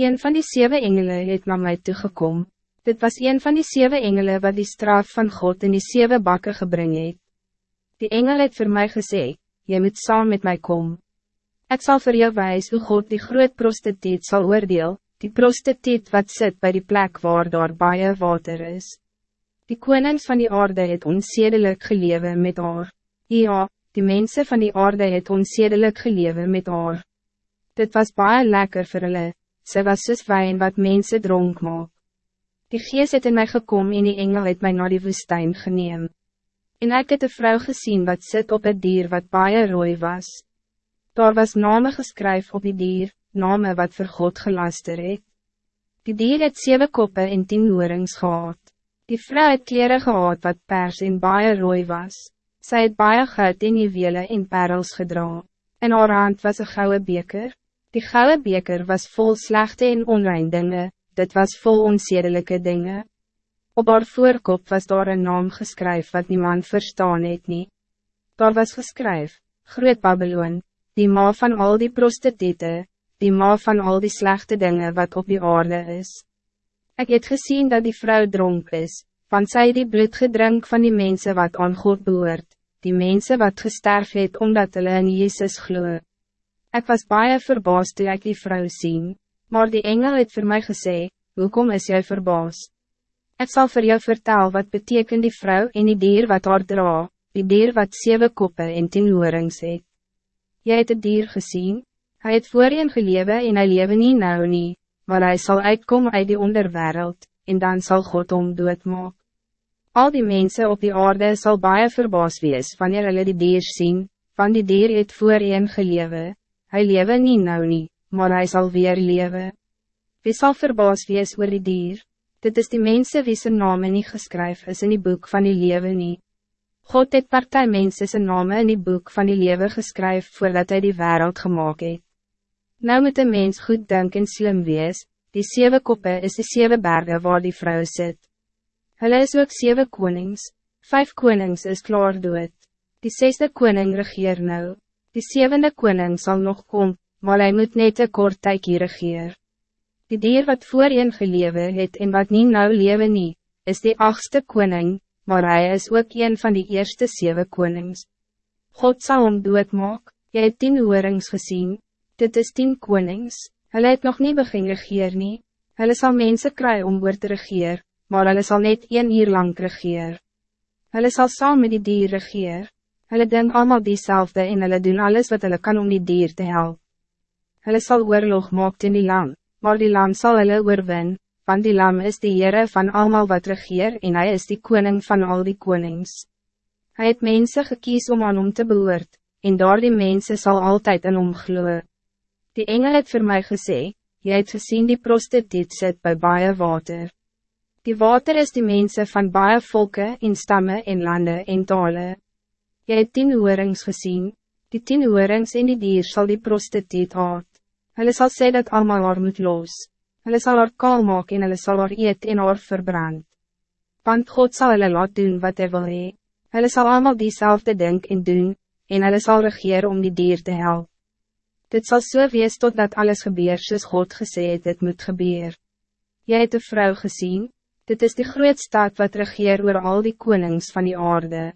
Een van die zeven engelen het naar mij toegekom. Dit was een van die zeven engelen wat die straf van God in die zeven bakken gebring het. Die engel het voor mij gezegd, je moet saam met mij komen. Ik zal voor jou wijs hoe God die groot prostituut zal oordeel, die prostituut wat zit bij die plek waar daar baie water is. Die konings van die aarde het onzedelijk gelewe met haar. Ja, die mensen van die aarde het onzedelijk gelewe met haar. Dit was baie lekker vir hulle, sy was soos wijn wat mensen dronk maak. Die geest het in mij gekom en die engel het mij naar die woestijn geneem. En ek het een vrouw gezien wat zit op het dier wat baie rooi was. Daar was name geskryf op die dier, name wat vir God gelaster het. Die dier het zeven koppen en tien oorings gehad. Die vrouw het kleren gehad wat pers en baie rooi was. Zij het baie goud en juwele en perels gedra. In haar hand was een gouden beker. Die gouden beker was vol slechte en onrein dingen, dit was vol onzedelijke dingen. Op haar voorkop was daar een naam geskryf wat niemand verstaan het nie. Daar was geskryf, Groot Babylon, die ma van al die prostitute, die ma van al die slechte dingen wat op die aarde is. Ik het gezien dat die vrouw dronk is, want zij die bloed gedrink van die mensen wat aan God behoort, die mensen wat gesterf het omdat hulle in Jezus glo. Ik was baie verbaasd toe ek die vrouw zien, maar die engel het voor mij gesê, hoekom is jy verbaasd? Ik zal voor jou vertellen wat betekent die vrouw en die dier wat haar dra, die dier wat zeven koppen en tien oorings het. Jy het het dier gezien, hij het voorheen gelewe en hy lewe nie nou nie, maar hij zal uitkomen uit die onderwereld, en dan zal God om doodmaak. Al die mensen op die aarde zal baie verbaas wees wanneer hulle die dier zien, van die dier het voorheen gelewe, hy lewe nie nou nie, maar hij zal weer lewe. Wie zal verbaas wees oor die dier? Dit is die mensen wie zijn namen niet geskryf is in die boek van die lewe nie. God het partij mensen zijn namen in die boek van die lewe geskryf voordat hij die wereld gemaakt het. Nou moet een mens goed denken en slim wees, die zeven koppen is de zeven bergen waar die vrouw zit. Hulle is ook zeven konings, vijf konings is klaar dood. Die zesde koning regeer nou, die zevende koning zal nog komen, maar hij moet net een kort tijdje regeer. Die dier wat voorheen gelewe het en wat niet nou lewe nie, is die achtste koning, maar hij is ook een van die eerste zeven konings. God zal hem doodmaak, jy het tien oorings gezien, dit is tien konings, hulle het nog niet begin regeer nie, hulle sal mense kry om oor te regeer, maar hulle sal net een uur lang regeer. Hulle sal saam met die dier regeer, hulle denk allemaal diezelfde en hulle doen alles wat hulle kan om die dier te helpen. Hulle sal oorlog maak in die lam, maar die lam zal hulle oorwin, want die lam is die Heere van allemaal wat regeer en hij is die koning van al die konings. Hij het mensen gekies om aan hom te behoort, en daar die mense sal altyd in hom gloe. Die engel het voor mij gesê, jy het gezien die prostituut sit by baie water. Die water is die mensen van baie volken in stammen en landen en talen. Jy het tien oorings gezien, die tien oorings en die dier zal die prostituut haat. Hulle sal sê dat allemaal haar moet los. Hulle sal haar kaal maak en hulle sal haar eet en haar verbrand. Want God zal hulle laat doen wat hy wil hee. Hulle sal allemaal diezelfde denk en doen, en hulle sal regeer om die dier te helpen. Dit zal so wees totdat alles gebeur soos God gesê het dit moet gebeur. Jy het een vrouw gezien, dit is die groot staat wat regeer oor al die konings van die aarde.